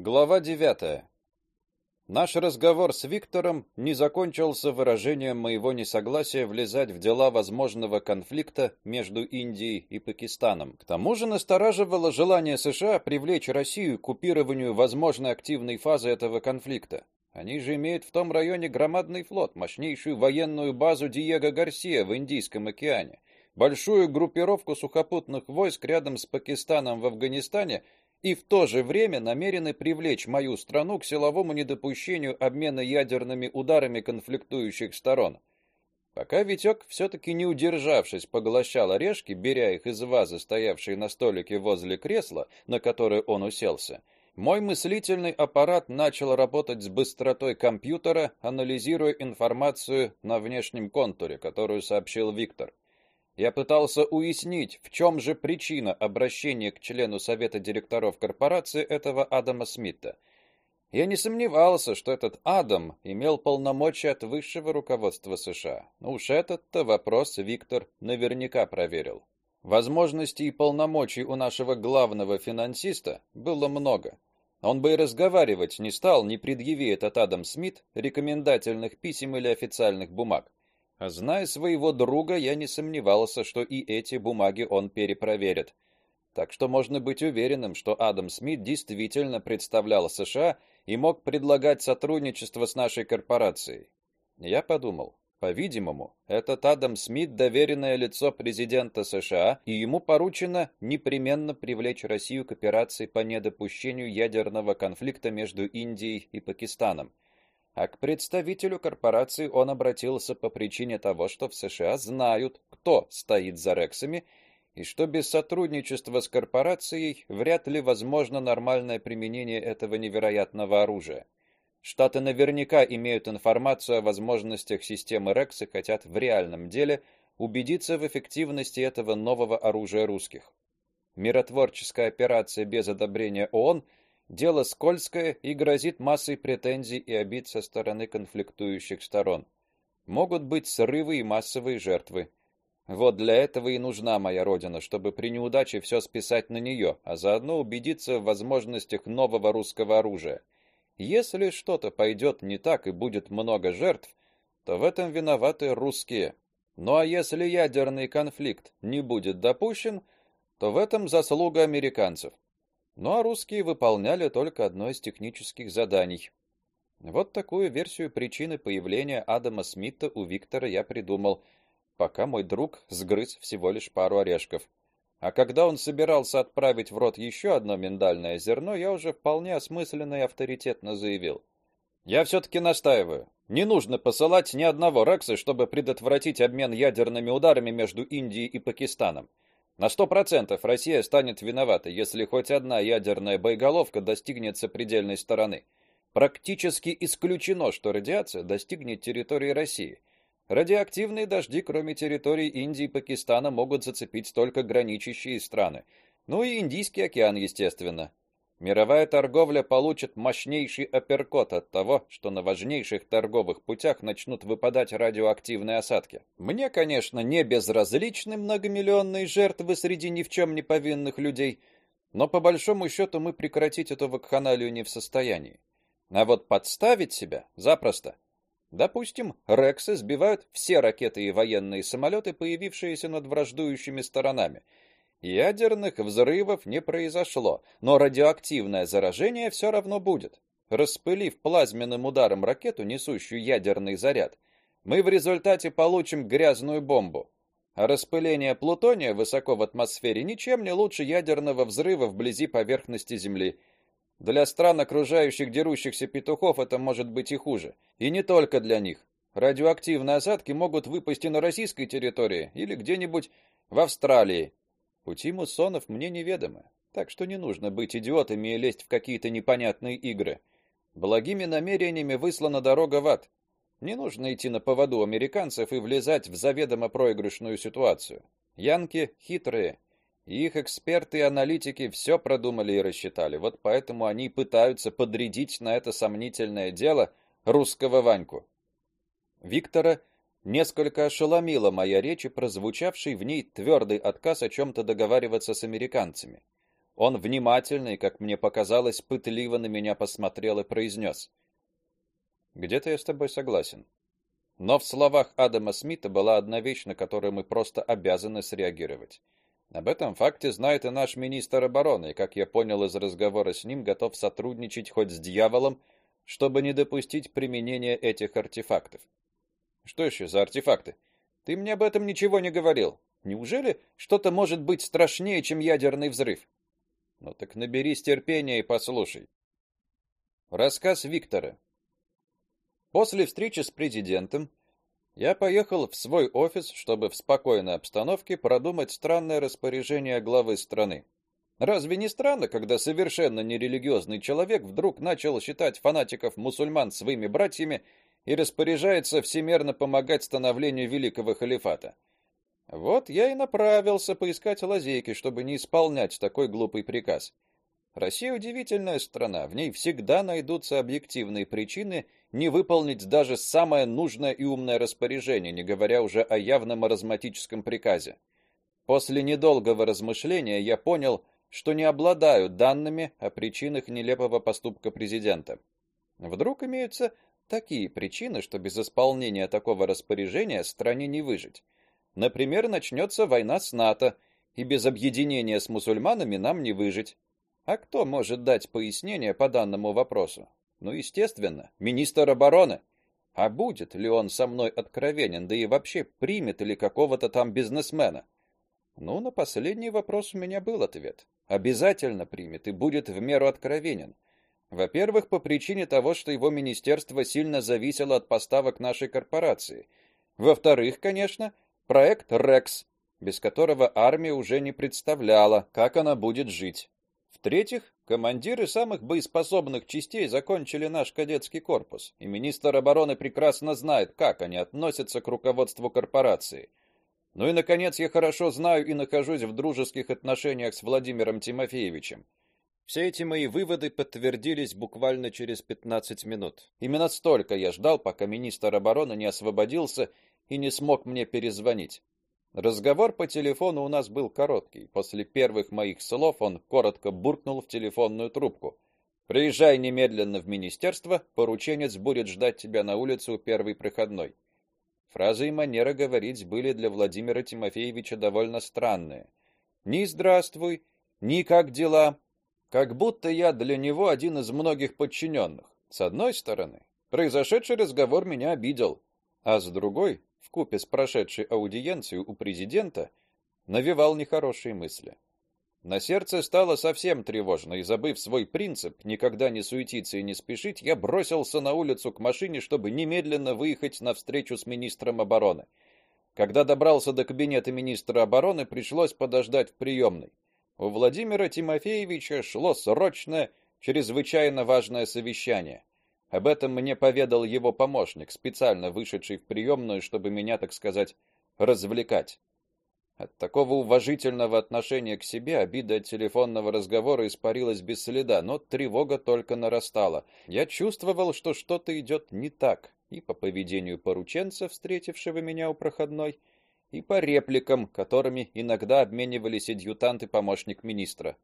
Глава 9. Наш разговор с Виктором не закончился выражением моего несогласия влезать в дела возможного конфликта между Индией и Пакистаном. К тому же настораживало желание США привлечь Россию к купированию возможной активной фазы этого конфликта. Они же имеют в том районе громадный флот, мощнейшую военную базу Диего Гарсия в Индийском океане, большую группировку сухопутных войск рядом с Пакистаном в Афганистане и в то же время намерены привлечь мою страну к силовому недопущению обмена ядерными ударами конфликтующих сторон. Пока Витек, все-таки не удержавшись, поглощал орешки, беря их из вазы, стоявшей на столике возле кресла, на которое он уселся, мой мыслительный аппарат начал работать с быстротой компьютера, анализируя информацию на внешнем контуре, которую сообщил Виктор. Я пытался уяснить, в чем же причина обращения к члену совета директоров корпорации этого Адама Смита. Я не сомневался, что этот Адам имел полномочия от высшего руководства США. Но уж этот-то вопрос Виктор наверняка проверил. Возможностей и полномочий у нашего главного финансиста было много. Он бы и разговаривать не стал, не предъяви этот Адам Смит рекомендательных писем или официальных бумаг. А зная своего друга, я не сомневался, что и эти бумаги он перепроверит. Так что можно быть уверенным, что Адам Смит действительно представлял США и мог предлагать сотрудничество с нашей корпорацией. Я подумал, по-видимому, этот Адам Смит доверенное лицо президента США, и ему поручено непременно привлечь Россию к операции по недопущению ядерного конфликта между Индией и Пакистаном а к представителю корпорации он обратился по причине того, что в США знают, кто стоит за Рексами, и что без сотрудничества с корпорацией вряд ли возможно нормальное применение этого невероятного оружия. Штаты наверняка имеют информацию о возможностях системы Рекс и хотят в реальном деле убедиться в эффективности этого нового оружия русских. Миротворческая операция без одобрения ООН – Дело скользкое и грозит массой претензий и обид со стороны конфликтующих сторон. Могут быть срывы и массовые жертвы. Вот для этого и нужна моя родина, чтобы при неудаче все списать на нее, а заодно убедиться в возможностях нового русского оружия. Если что-то пойдет не так и будет много жертв, то в этом виноваты русские. Ну а если ядерный конфликт не будет допущен, то в этом заслуга американцев. Ну а русские выполняли только одно из технических заданий. Вот такую версию причины появления Адама Смита у Виктора я придумал, пока мой друг сгрыз всего лишь пару орешков. А когда он собирался отправить в рот еще одно миндальное зерно, я уже вполне осмысленно и авторитетно заявил: "Я все таки настаиваю. Не нужно посылать ни одного Рекса, чтобы предотвратить обмен ядерными ударами между Индией и Пакистаном. На сто процентов Россия станет виновата, если хоть одна ядерная боеголовка достигнет сопредельной стороны. Практически исключено, что радиация достигнет территории России. Радиоактивные дожди, кроме территорий Индии и Пакистана, могут зацепить только граничащие страны. Ну и Индийский океан, естественно. Мировая торговля получит мощнейший апперкот от того, что на важнейших торговых путях начнут выпадать радиоактивные осадки. Мне, конечно, не безразличны многомиллионные жертвы среди ни в чем не повинных людей, но по большому счету мы прекратить эту вакханалию не в состоянии. А вот подставить себя запросто. Допустим, Рексы сбивают все ракеты и военные самолеты, появившиеся над враждующими сторонами – Ядерных взрывов не произошло, но радиоактивное заражение все равно будет. Распылив плазменным ударом ракету, несущую ядерный заряд, мы в результате получим грязную бомбу. А распыление плутония высоко в атмосфере ничем не лучше ядерного взрыва вблизи поверхности Земли. Для стран, окружающих дерущихся петухов, это может быть и хуже. И не только для них. Радиоактивные осадки могут выпасть и на российской территории или где-нибудь в Австралии. Пути муссонов мне неведомы, так что не нужно быть идиотами и лезть в какие-то непонятные игры. Благими намерениями выслана дорога в ад. Не нужно идти на поводу американцев и влезать в заведомо проигрышную ситуацию. Янки хитрые, и их эксперты и аналитики все продумали и рассчитали. Вот поэтому они пытаются подрядить на это сомнительное дело русского Ваньку. Виктора Несколько ошеломила моя речь и прозвучавший в ней твердый отказ о чем то договариваться с американцами. Он внимательно и, как мне показалось, пытливо на меня посмотрел и произнес. Где-то я с тобой согласен. Но в словах Адама Смита была одна вещь, на которую мы просто обязаны среагировать. Об этом факте знает и наш министр обороны, и, как я понял из разговора с ним, готов сотрудничать хоть с дьяволом, чтобы не допустить применения этих артефактов. Что еще за артефакты? Ты мне об этом ничего не говорил. Неужели что-то может быть страшнее, чем ядерный взрыв? Ну так наберись терпения и послушай. Рассказ Виктора. После встречи с президентом я поехал в свой офис, чтобы в спокойной обстановке продумать странное распоряжение главы страны. Разве не странно, когда совершенно нерелигиозный человек вдруг начал считать фанатиков мусульман своими братьями и распоряжается всемерно помогать становлению великого халифата? Вот я и направился поискать лазейки, чтобы не исполнять такой глупый приказ. Россия удивительная страна, в ней всегда найдутся объективные причины не выполнить даже самое нужное и умное распоряжение, не говоря уже о явном маразматическом приказе. После недолгого размышления я понял, что не обладаю данными о причинах нелепого поступка президента. Вдруг имеются такие причины, что без исполнения такого распоряжения стране не выжить. Например, начнется война с НАТО, и без объединения с мусульманами нам не выжить. А кто может дать пояснение по данному вопросу? Ну, естественно, министр обороны. А будет ли он со мной откровенен, да и вообще примет ли какого-то там бизнесмена? Ну, на последний вопрос у меня был ответ. Обязательно примет и будет в меру откровенен. Во-первых, по причине того, что его министерство сильно зависело от поставок нашей корпорации. Во-вторых, конечно, проект Рекс, без которого армия уже не представляла, как она будет жить. В-третьих, командиры самых боеспособных частей закончили наш кадетский корпус, и министр обороны прекрасно знает, как они относятся к руководству корпорации. Ну и наконец, я хорошо знаю и нахожусь в дружеских отношениях с Владимиром Тимофеевичем. Все эти мои выводы подтвердились буквально через 15 минут. Именно столько я ждал, пока министр обороны не освободился и не смог мне перезвонить. Разговор по телефону у нас был короткий. После первых моих слов он коротко буркнул в телефонную трубку: "Приезжай немедленно в министерство, порученец будет ждать тебя на улице у первой проходной". Фраза и манера говорить были для Владимира Тимофеевича довольно странные. Ни здравствуй, ни как дела, как будто я для него один из многих подчиненных. С одной стороны, произошедший разговор меня обидел, а с другой в купе с прошедшей аудиенцией у президента навевал нехорошие мысли. На сердце стало совсем тревожно, и забыв свой принцип никогда не суетиться и не спешить, я бросился на улицу к машине, чтобы немедленно выехать на встречу с министром обороны. Когда добрался до кабинета министра обороны, пришлось подождать в приемной. У Владимира Тимофеевича шло срочное, чрезвычайно важное совещание. Об этом мне поведал его помощник, специально вышедший в приемную, чтобы меня, так сказать, развлекать. От такого уважительного отношения к себе обида от телефонного разговора испарилась без следа, но тревога только нарастала. Я чувствовал, что что-то идет не так, и по поведению порученца, встретившего меня у проходной, и по репликам, которыми иногда обменивались адъютант и помощник министра.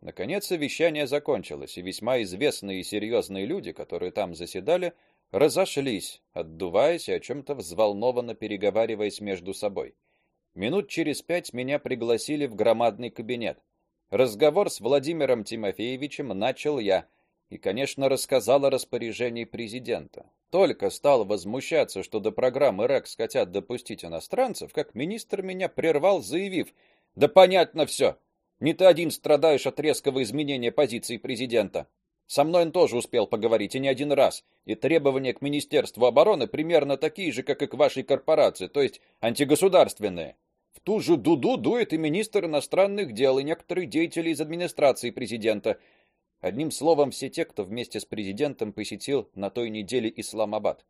Наконец совещание закончилось, и весьма известные и серьезные люди, которые там заседали, разошлись, отдуваясь и о чем то взволнованно переговариваясь между собой. Минут через пять меня пригласили в громадный кабинет. Разговор с Владимиром Тимофеевичем начал я и, конечно, рассказал о распоряжении президента. Только стал возмущаться, что до программы РЭКС хотят допустить иностранцев, как министр меня прервал, заявив: "Да понятно все. Не ты один страдаешь от резкого изменения позиции президента. Со мной он тоже успел поговорить и не один раз. И требования к Министерству обороны примерно такие же, как и к вашей корпорации, то есть антигосударственные. В ту же дуду дует и министр иностранных дел, и некоторые деятели из администрации президента. Одним словом, все те, кто вместе с президентом посетил на той неделе Исламабад.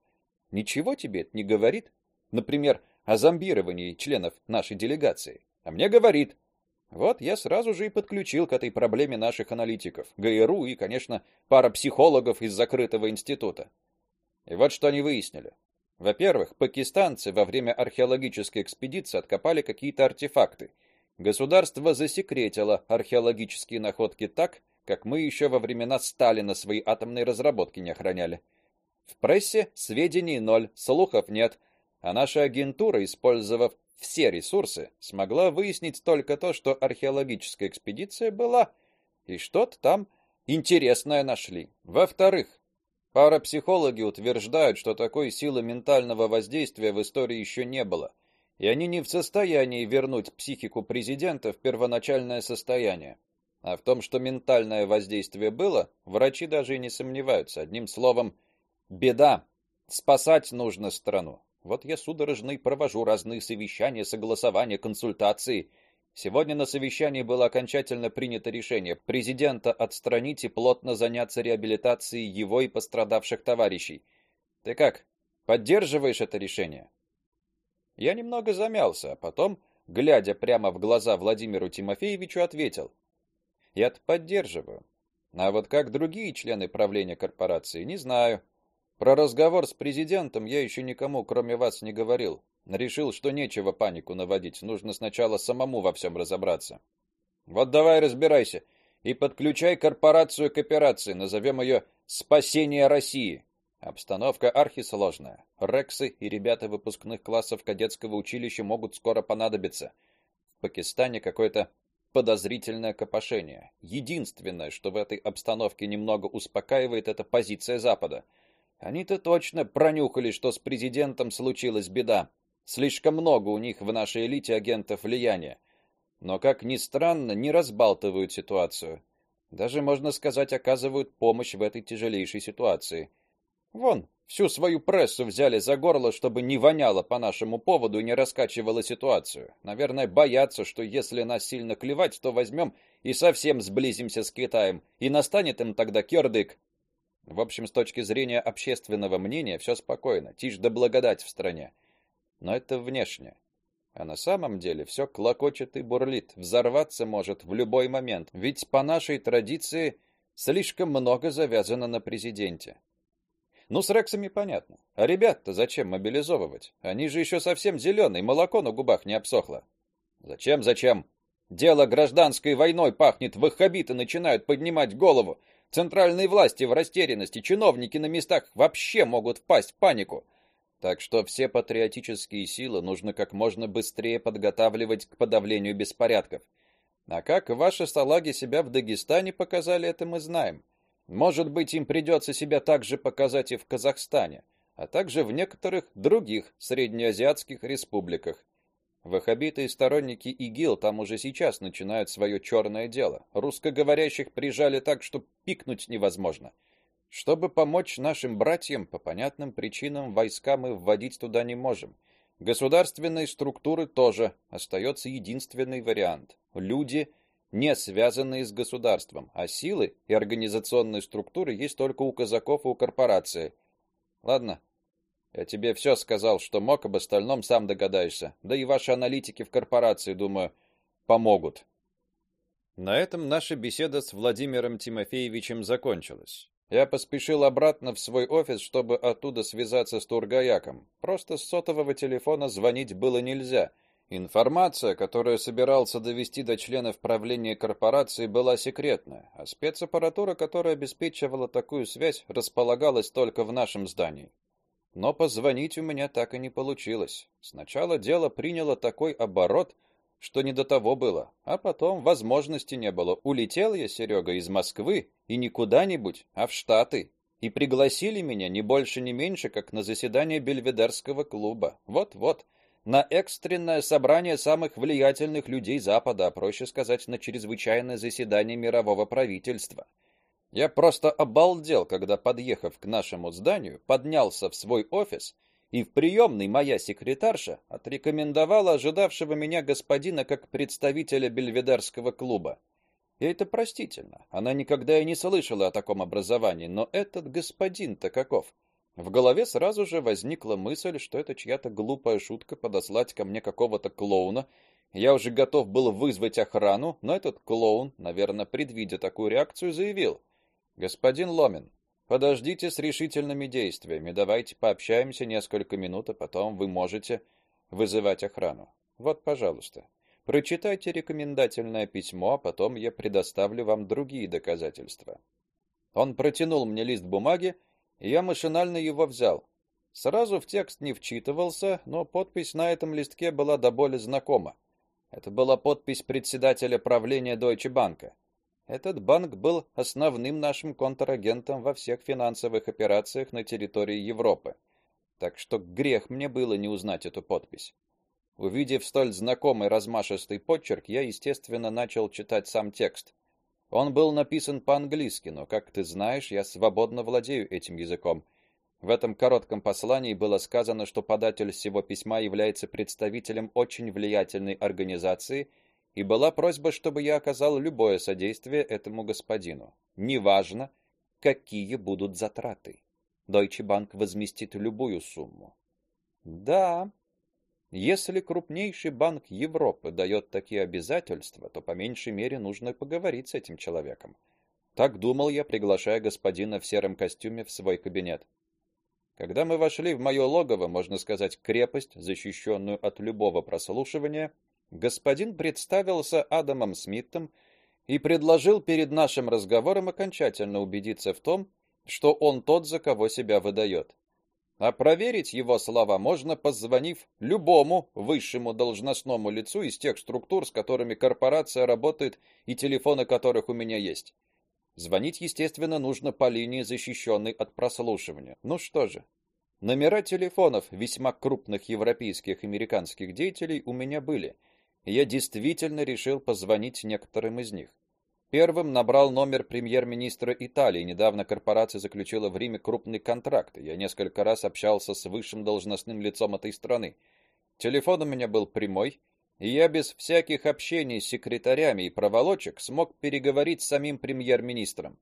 Ничего тебе это не говорит? Например, о зомбировании членов нашей делегации. А мне говорит. Вот я сразу же и подключил к этой проблеме наших аналитиков, ГРУ и, конечно, пара психологов из закрытого института. И вот что они выяснили. Во-первых, пакистанцы во время археологической экспедиции откопали какие-то артефакты, Государство засекретило археологические находки так, как мы еще во времена Сталина свои атомные разработки не охраняли. В прессе сведений ноль, слухов нет, а наша агентура, использовав все ресурсы, смогла выяснить только то, что археологическая экспедиция была и что-то там интересное нашли. Во-вторых, парапсихологи утверждают, что такой силы ментального воздействия в истории еще не было, и они не в состоянии вернуть психику президента в первоначальное состояние. А в том, что ментальное воздействие было, врачи даже и не сомневаются. Одним словом, беда. Спасать нужно страну. Вот я судорожно и провожу разные совещания, согласования, консультации. Сегодня на совещании было окончательно принято решение президента отстранить и плотно заняться реабилитацией его и пострадавших товарищей. Ты как? Поддерживаешь это решение? Я немного замялся, а потом, глядя прямо в глаза Владимиру Тимофеевичу, ответил: "Я это поддерживаю. А вот как другие члены правления корпорации, не знаю. Про разговор с президентом я еще никому, кроме вас, не говорил. Решил, что нечего панику наводить, нужно сначала самому во всем разобраться. Вот давай разбирайся и подключай корпорацию к операции, назовем ее Спасение России. Обстановка архисложная. Рексы и ребята выпускных классов кадетского училища могут скоро понадобиться. В Пакистане какое-то подозрительное копошение. Единственное, что в этой обстановке немного успокаивает, это позиция Запада. Они-то точно пронюхали, что с президентом случилась беда. Слишком много у них в нашей элите агентов влияния. Но как ни странно, не разбалтывают ситуацию. Даже можно сказать, оказывают помощь в этой тяжелейшей ситуации. Вон, всю свою прессу взяли за горло, чтобы не воняло по нашему поводу и не раскачивало ситуацию. Наверное, боятся, что если нас сильно клевать, то возьмем и совсем сблизимся с Китаем, и настанет им тогда кирдык. В общем, с точки зрения общественного мнения все спокойно, тишь да благодать в стране. Но это внешне. А на самом деле все клокочет и бурлит, взорваться может в любой момент, ведь по нашей традиции слишком много завязано на президенте. Ну, с Рексами понятно. А ребят-то зачем мобилизовывать? Они же еще совсем зеленые, молоко на губах не обсохло. Зачем, зачем? Дело гражданской войной пахнет, ваххабиты начинают поднимать голову. Центральные власти в растерянности, чиновники на местах вообще могут впасть в панику. Так что все патриотические силы нужно как можно быстрее подготавливать к подавлению беспорядков. А как ваши салаги себя в Дагестане показали, это мы знаем. Может быть, им придется себя также показать и в Казахстане, а также в некоторых других среднеазиатских республиках. Ваххабиты и сторонники ИГИЛ там уже сейчас начинают свое черное дело. Русскоговорящих прижали так, что пикнуть невозможно. Чтобы помочь нашим братьям, по понятным причинам войска мы вводить туда не можем. Государственные структуры тоже остается единственный вариант. Люди, не связанные с государством, а силы и организационные структуры есть только у казаков и у корпорации. Ладно, я тебе все сказал, что мог, об остальном сам догадаешься. Да и ваши аналитики в корпорации, думаю, помогут. На этом наша беседа с Владимиром Тимофеевичем закончилась. Я поспешил обратно в свой офис, чтобы оттуда связаться с Тургаяком. Просто с сотового телефона звонить было нельзя. Информация, которую собирался довести до членов правления корпорации, была секретная, а спецаппаратура, которая обеспечивала такую связь, располагалась только в нашем здании. Но позвонить у меня так и не получилось. Сначала дело приняло такой оборот, что не до того было, а потом возможности не было. Улетел я, Серега, из Москвы и не куда-нибудь, а в Штаты. И пригласили меня не больше, не меньше, как на заседание Бельведерского клуба. Вот-вот, на экстренное собрание самых влиятельных людей Запада, а проще сказать, на чрезвычайное заседание мирового правительства. Я просто обалдел, когда, подъехав к нашему зданию, поднялся в свой офис, и в приемной моя секретарша отрекомендовала ожидавшего меня господина как представителя Бельведерского клуба. И это простительно. Она никогда и не слышала о таком образовании, но этот господин-то каков? В голове сразу же возникла мысль, что это чья-то глупая шутка подослать ко мне какого-то клоуна. Я уже готов был вызвать охрану, но этот клоун, наверное, предвидя такую реакцию, заявил: Господин Ломин, подождите с решительными действиями. Давайте пообщаемся несколько минут, а потом вы можете вызывать охрану. Вот, пожалуйста. Прочитайте рекомендательное письмо, а потом я предоставлю вам другие доказательства. Он протянул мне лист бумаги, я машинально его взял. Сразу в текст не вчитывался, но подпись на этом листке была до боли знакома. Это была подпись председателя правления Deutsche Bank. Этот банк был основным нашим контрагентом во всех финансовых операциях на территории Европы. Так что грех мне было не узнать эту подпись. Увидев столь знакомый размашистый почерк, я, естественно, начал читать сам текст. Он был написан по-английски, но, как ты знаешь, я свободно владею этим языком. В этом коротком послании было сказано, что податель всего письма является представителем очень влиятельной организации, и была просьба, чтобы я оказал любое содействие этому господину. Неважно, какие будут затраты. Deutsche Bank возместит любую сумму. Да, если крупнейший банк Европы дает такие обязательства, то по меньшей мере нужно поговорить с этим человеком. Так думал я, приглашая господина в сером костюме в свой кабинет. Когда мы вошли в мое логово, можно сказать, крепость, защищенную от любого прослушивания, господин представился Адамом Смитом и предложил перед нашим разговором окончательно убедиться в том, что он тот, за кого себя выдает. А проверить его слова можно, позвонив любому высшему должностному лицу из тех структур, с которыми корпорация работает и телефоны которых у меня есть. Звонить, естественно, нужно по линии, защищенной от прослушивания. Ну что же, номера телефонов весьма крупных европейских и американских деятелей у меня были. Я действительно решил позвонить некоторым из них. Первым набрал номер премьер-министра Италии. Недавно корпорация заключила в Риме крупный контракт. Я несколько раз общался с высшим должностным лицом этой страны. Телефон у меня был прямой, и я без всяких общений с секретарями и проволочек смог переговорить с самим премьер-министром.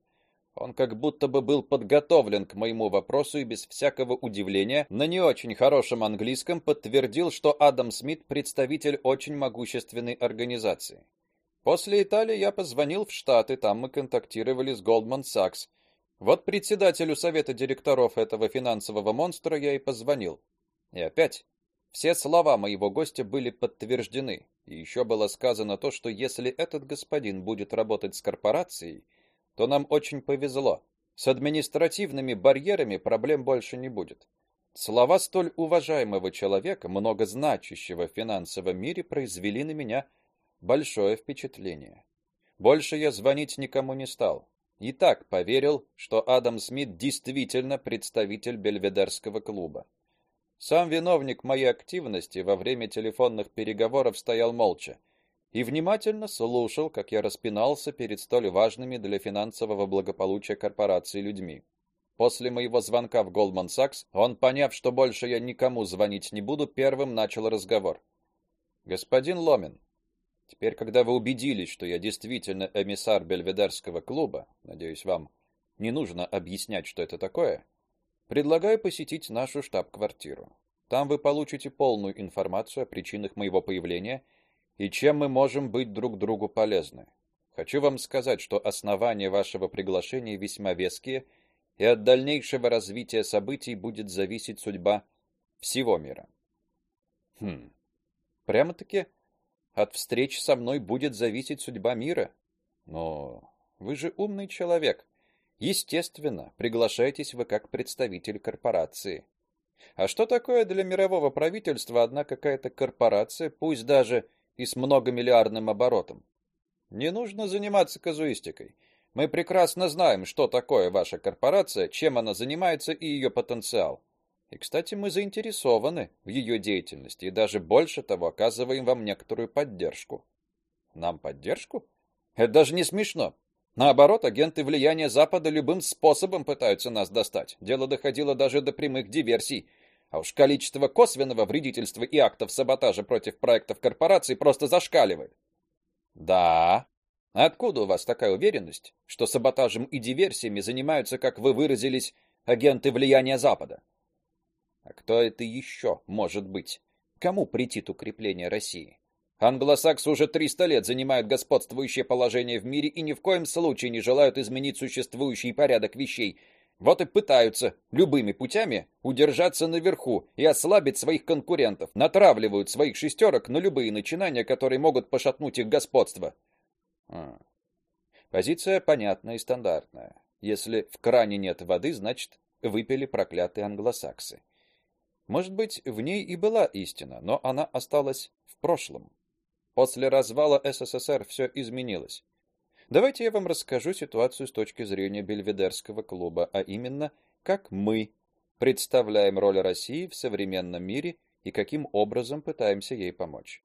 Он как будто бы был подготовлен к моему вопросу и без всякого удивления на не очень хорошем английском подтвердил, что Адам Смит представитель очень могущественной организации. После Италии я позвонил в Штаты, там мы контактировали с Goldman Sachs. Вот председателю совета директоров этого финансового монстра я и позвонил. И опять все слова моего гостя были подтверждены. И еще было сказано то, что если этот господин будет работать с корпорацией, то нам очень повезло. С административными барьерами проблем больше не будет. Слова столь уважаемого человека, много значащего в финансовом мире, произвели на меня большое впечатление. Больше я звонить никому не стал. И так поверил, что Адам Смит действительно представитель Бельведерского клуба. Сам виновник моей активности во время телефонных переговоров стоял молча и внимательно слушал, как я распинался перед столь важными для финансового благополучия корпорации людьми. После моего звонка в Goldman Sachs, он, поняв, что больше я никому звонить не буду, первым начал разговор. Господин Ломин, Теперь, когда вы убедились, что я действительно эмиссар Бельведерского клуба, надеюсь, вам не нужно объяснять, что это такое, предлагаю посетить нашу штаб-квартиру. Там вы получите полную информацию о причинах моего появления и чем мы можем быть друг другу полезны. Хочу вам сказать, что основания вашего приглашения весьма веские, и от дальнейшего развития событий будет зависеть судьба всего мира. Хм. Прямо-таки от встреч со мной будет зависеть судьба мира. Но вы же умный человек. Естественно, приглашаетесь вы как представитель корпорации. А что такое для мирового правительства одна какая-то корпорация, пусть даже и с многомиллиардным оборотом? Не нужно заниматься казуистикой. Мы прекрасно знаем, что такое ваша корпорация, чем она занимается и ее потенциал. И, кстати, мы заинтересованы в ее деятельности и даже больше того, оказываем вам некоторую поддержку. Нам поддержку? Это даже не смешно. Наоборот, агенты влияния Запада любым способом пытаются нас достать. Дело доходило даже до прямых диверсий. А уж количество косвенного вредительства и актов саботажа против проектов корпораций просто зашкаливает. Да. Откуда у вас такая уверенность, что саботажем и диверсиями занимаются, как вы выразились, агенты влияния Запада? А кто это еще может быть? Кому претит укрепление России? Англосаксы уже 300 лет занимают господствующее положение в мире и ни в коем случае не желают изменить существующий порядок вещей. Вот и пытаются любыми путями удержаться наверху и ослабить своих конкурентов, натравливают своих шестерок на любые начинания, которые могут пошатнуть их господство. А. Позиция понятная и стандартная. Если в кране нет воды, значит, выпили проклятые англосаксы. Может быть, в ней и была истина, но она осталась в прошлом. После развала СССР все изменилось. Давайте я вам расскажу ситуацию с точки зрения Бельведерского клуба, а именно, как мы представляем роль России в современном мире и каким образом пытаемся ей помочь.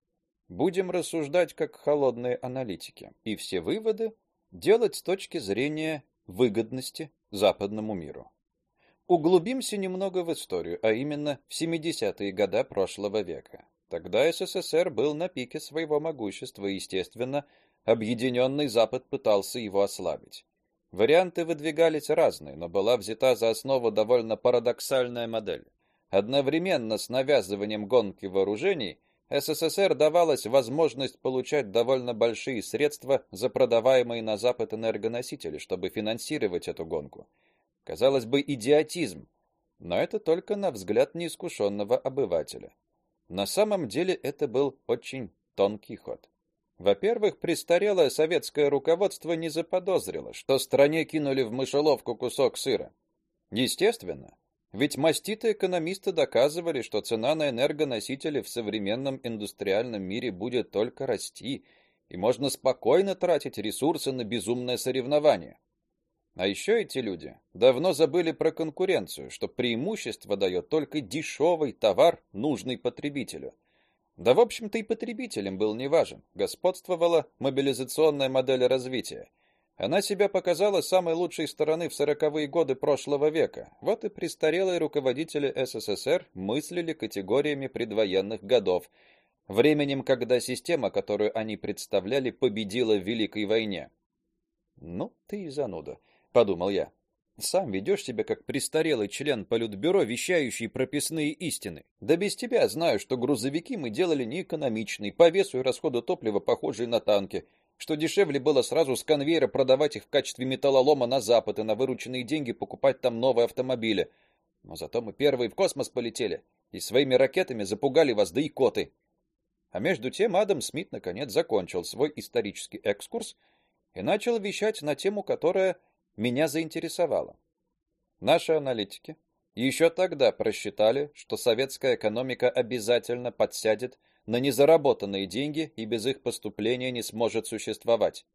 Будем рассуждать как холодные аналитики, и все выводы делать с точки зрения выгодности западному миру. Углубимся немного в историю, а именно в 70-е годы прошлого века. Тогда СССР был на пике своего могущества, естественно, Объединенный Запад пытался его ослабить. Варианты выдвигались разные, но была взята за основу довольно парадоксальная модель. Одновременно с навязыванием гонки вооружений СССР давалась возможность получать довольно большие средства за продаваемые на Запад энергоносители, чтобы финансировать эту гонку. Казалось бы, идиотизм, но это только на взгляд неискушенного обывателя. На самом деле это был очень тонкий ход. Во-первых, престарелое советское руководство не заподозрило, что стране кинули в мышеловку кусок сыра. Естественно, ведь маститые экономисты доказывали, что цена на энергоносители в современном индустриальном мире будет только расти, и можно спокойно тратить ресурсы на безумное соревнование. А еще эти люди давно забыли про конкуренцию, что преимущество дает только дешевый товар, нужный потребителю. Да, в общем-то, и потребителям был не важен. Господствовала мобилизационная модель развития. Она себя показала самой лучшей стороны в сороковые годы прошлого века. Вот и престарелые руководители СССР мыслили категориями предвоенных годов, временем, когда система, которую они представляли, победила в Великой войне. Ну ты и зануда, подумал я. Сам ведешь себя как престарелый член политбюро, вещающий прописные истины. Да без тебя знаю, что грузовики мы делали неэкономичные, по весу и расходу топлива похожие на танки, что дешевле было сразу с конвейера продавать их в качестве металлолома на запад и на вырученные деньги покупать там новые автомобили. Но зато мы первые в космос полетели и своими ракетами запугали вас да и коты. А между тем Адам Смит наконец закончил свой исторический экскурс и начал вещать на тему, которая меня заинтересовало. Наши аналитики еще тогда просчитали, что советская экономика обязательно подсядет на незаработанные деньги и без их поступления не сможет существовать.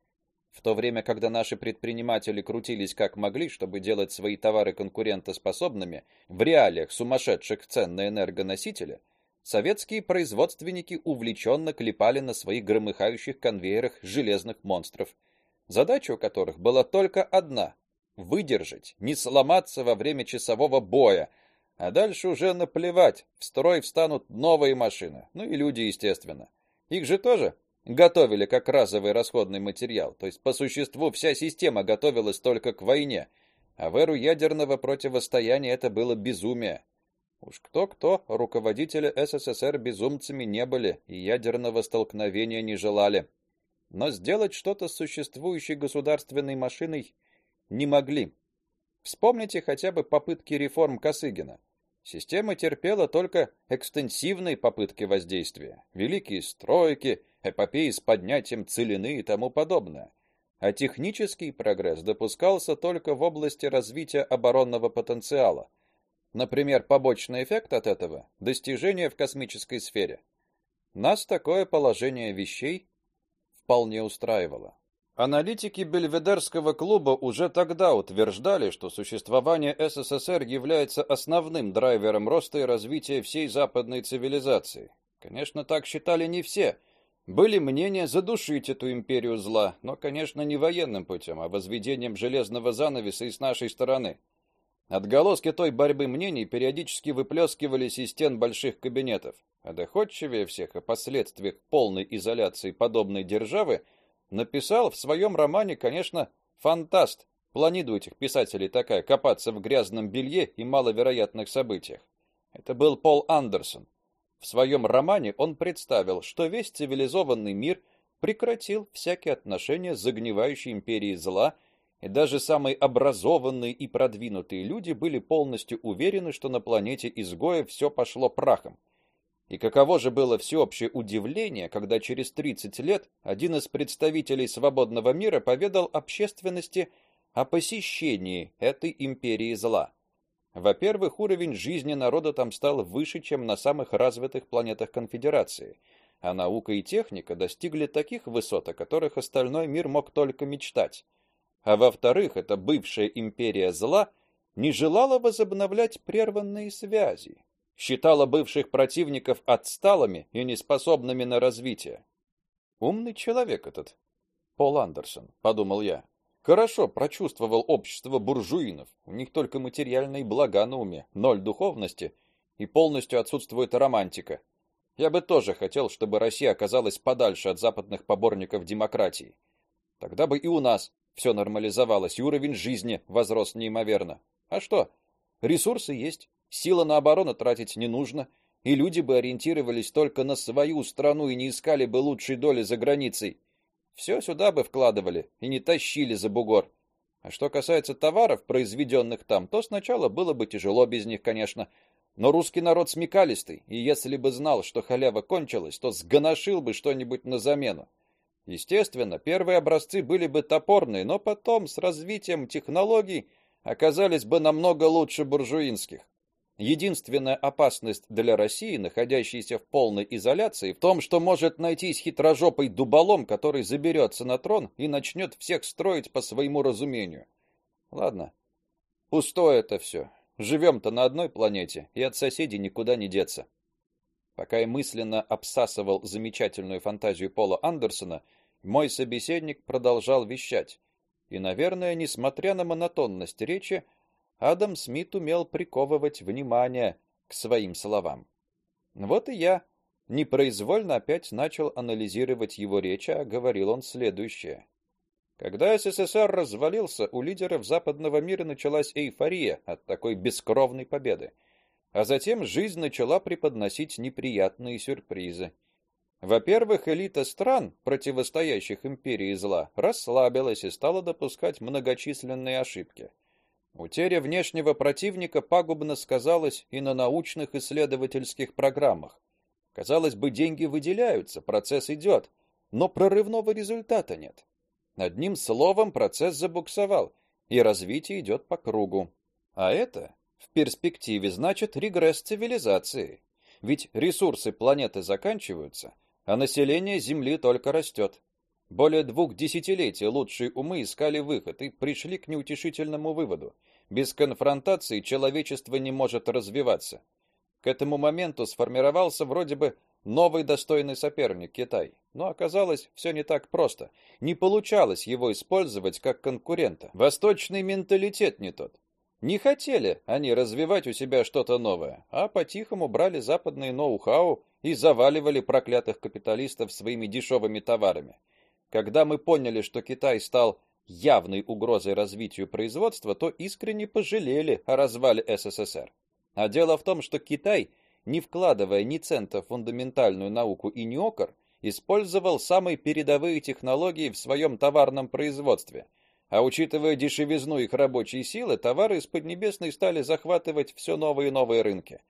В то время, когда наши предприниматели крутились как могли, чтобы делать свои товары конкурентоспособными в реалиях сумасшедших цен на энергоносители, советские производственники увлеченно клепали на своих громыхающих конвейерах железных монстров – задача у которых была только одна выдержать, не сломаться во время часового боя, а дальше уже наплевать, в строй встанут новые машины, ну и люди, естественно. Их же тоже готовили как разовый расходный материал, то есть по существу вся система готовилась только к войне, а в эру ядерного противостояния это было безумие. Уж кто-кто, руководители СССР безумцами не были и ядерного столкновения не желали но сделать что-то с существующей государственной машиной не могли. Вспомните хотя бы попытки реформ Косыгина. Система терпела только экстенсивные попытки воздействия, великие стройки, эпопеи с поднятием целины и тому подобное. А технический прогресс допускался только в области развития оборонного потенциала. Например, побочный эффект от этого достижение в космической сфере. Нас такое положение вещей вполне устраивало. Аналитики Бельведерского клуба уже тогда утверждали, что существование СССР является основным драйвером роста и развития всей западной цивилизации. Конечно, так считали не все. Были мнения задушить эту империю зла, но, конечно, не военным путем, а возведением железного занавеса и с нашей стороны. Отголоски той борьбы мнений периодически выплескивались из стен больших кабинетов. А доходчивее всех о последствиях полной изоляции подобной державы написал в своем романе, конечно, фантаст. Планиду этих писателей такая копаться в грязном белье и маловероятных событиях. Это был Пол Андерсон. В своем романе он представил, что весь цивилизованный мир прекратил всякие отношения с загнивающей империей зла и даже самые образованные и продвинутые люди были полностью уверены, что на планете изгоев все пошло прахом. И каково же было всеобщее удивление, когда через 30 лет один из представителей свободного мира поведал общественности о посещении этой империи зла. Во-первых, уровень жизни народа там стал выше, чем на самых развитых планетах Конфедерации, а наука и техника достигли таких высот, о которых остальной мир мог только мечтать. А во-вторых, эта бывшая империя зла не желала возобновлять прерванные связи, считала бывших противников отсталыми и неспособными на развитие. Умный человек этот, Пол Андерсон, подумал я. Хорошо прочувствовал общество буржуинов. У них только материальные блага на уме, ноль духовности и полностью отсутствует романтика. Я бы тоже хотел, чтобы Россия оказалась подальше от западных поборников демократии. Тогда бы и у нас все нормализовалось, и уровень жизни возрос неимоверно. А что? Ресурсы есть, сила на оборону тратить не нужно, и люди бы ориентировались только на свою страну и не искали бы лучшей доли за границей. Все сюда бы вкладывали и не тащили за бугор. А что касается товаров, произведенных там, то сначала было бы тяжело без них, конечно, но русский народ смекалистый, и если бы знал, что халява кончилась, то сгоношил бы что-нибудь на замену. Естественно, первые образцы были бы топорные, но потом с развитием технологий оказались бы намного лучше буржуинских. Единственная опасность для России, находящейся в полной изоляции, в том, что может найтись хитрожопый дуболом, который заберется на трон и начнет всех строить по своему разумению. Ладно. Пустое это все. Живем-то на одной планете, и от соседей никуда не деться. Пока я мысленно обсасывал замечательную фантазию Пола Андерсона, мой собеседник продолжал вещать. И, наверное, несмотря на монотонность речи, Адам Смит умел приковывать внимание к своим словам. Вот и я непроизвольно опять начал анализировать его речь, а говорил он следующее: когда СССР развалился, у лидеров западного мира началась эйфория от такой бескровной победы, а затем жизнь начала преподносить неприятные сюрпризы. Во-первых, элита стран, противостоящих империи зла, расслабилась и стала допускать многочисленные ошибки. Утеря внешнего противника пагубно сказалась и на научных исследовательских программах. Казалось бы, деньги выделяются, процесс идет, но прорывного результата нет. Одним словом, процесс забуксовал, и развитие идет по кругу. А это в перспективе значит регресс цивилизации. Ведь ресурсы планеты заканчиваются, а население Земли только растет. Более двух десятилетий лучшие умы искали выход и пришли к неутешительному выводу: без конфронтации человечество не может развиваться. К этому моменту сформировался вроде бы новый достойный соперник Китай, но оказалось все не так просто. Не получалось его использовать как конкурента. Восточный менталитет не тот. Не хотели они развивать у себя что-то новое, а по-тихому брали западные ноу-хау и заваливали проклятых капиталистов своими дешевыми товарами. Когда мы поняли, что Китай стал явной угрозой развитию производства, то искренне пожалели о развале СССР. А дело в том, что Китай, не вкладывая ни цента в фундаментальную науку и ни окор, использовал самые передовые технологии в своем товарном производстве. А учитывая дешевизну их рабочей силы, товары из Поднебесной стали захватывать все новые и новые рынки.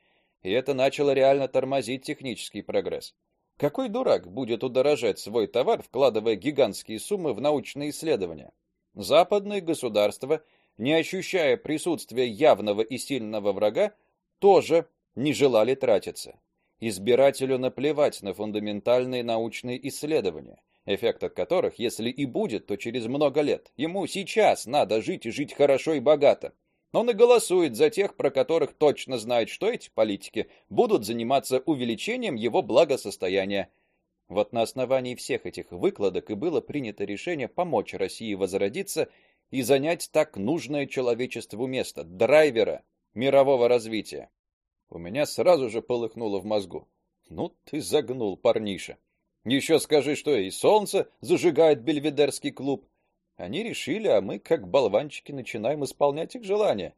И это начало реально тормозить технический прогресс. Какой дурак будет удорожать свой товар, вкладывая гигантские суммы в научные исследования? Западные государства, не ощущая присутствия явного и сильного врага, тоже не желали тратиться. Избирателю наплевать на фундаментальные научные исследования, эффект от которых, если и будет, то через много лет. Ему сейчас надо жить и жить хорошо и богато. Он и голосует за тех, про которых точно знает, что эти политики будут заниматься увеличением его благосостояния. Вот на основании всех этих выкладок и было принято решение помочь России возродиться и занять так нужное человечеству место драйвера мирового развития. У меня сразу же полыхнуло в мозгу. Ну ты загнул, парниша. Еще скажи, что и солнце зажигает Бельведерский клуб, они решили, а мы, как болванчики, начинаем исполнять их желания.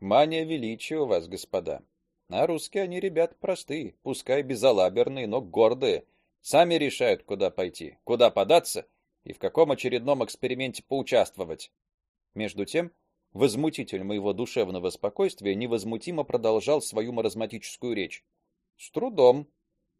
Мания величия у вас, господа. А русские они ребят простые, пускай безалаберные, но гордые. Сами решают, куда пойти, куда податься и в каком очередном эксперименте поучаствовать. Между тем, возмутитель моего душевного спокойствия невозмутимо продолжал свою маразматическую речь. С трудом,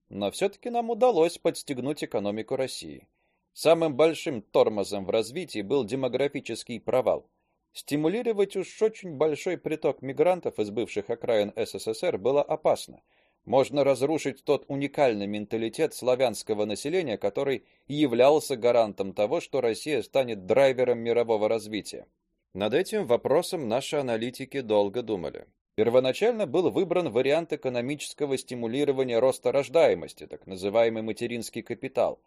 но все таки нам удалось подстегнуть экономику России. Самым большим тормозом в развитии был демографический провал. Стимулировать уж очень большой приток мигрантов из бывших окраин СССР было опасно. Можно разрушить тот уникальный менталитет славянского населения, который являлся гарантом того, что Россия станет драйвером мирового развития. Над этим вопросом наши аналитики долго думали. Первоначально был выбран вариант экономического стимулирования роста рождаемости, так называемый материнский капитал.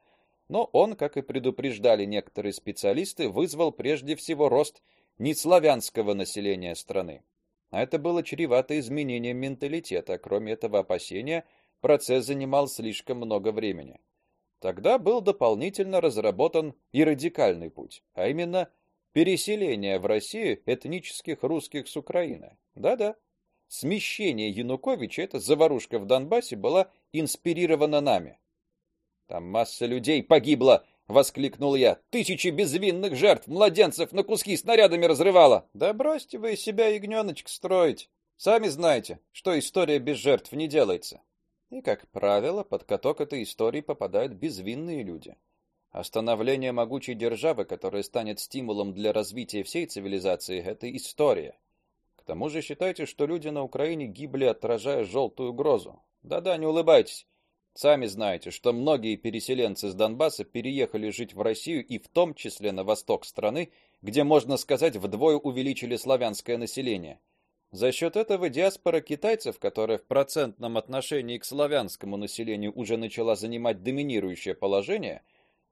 Но он, как и предупреждали некоторые специалисты, вызвал прежде всего рост неславянского населения страны. А это было чревато изменением менталитета. Кроме этого опасения, процесс занимал слишком много времени. Тогда был дополнительно разработан и радикальный путь, а именно переселение в Россию этнических русских с Украины. Да-да смещение Януковича, эта заварушка в Донбассе была инспирирована нами. Там масса людей погибла, воскликнул я. Тысячи безвинных жертв, младенцев на куски снарядами разрывало. Да бросьте вы себя ягненочка строить. Сами знаете, что история без жертв не делается. И как правило, под каток этой истории попадают безвинные люди. Остановление могучей державы, которая станет стимулом для развития всей цивилизации это история тому же считайте, что люди на Украине гибли, отражая желтую угрозу. Да-да, не улыбайтесь. Сами знаете, что многие переселенцы с Донбасса переехали жить в Россию и в том числе на восток страны, где, можно сказать, вдвое увеличили славянское население. За счет этого диаспора китайцев, которая в процентном отношении к славянскому населению уже начала занимать доминирующее положение,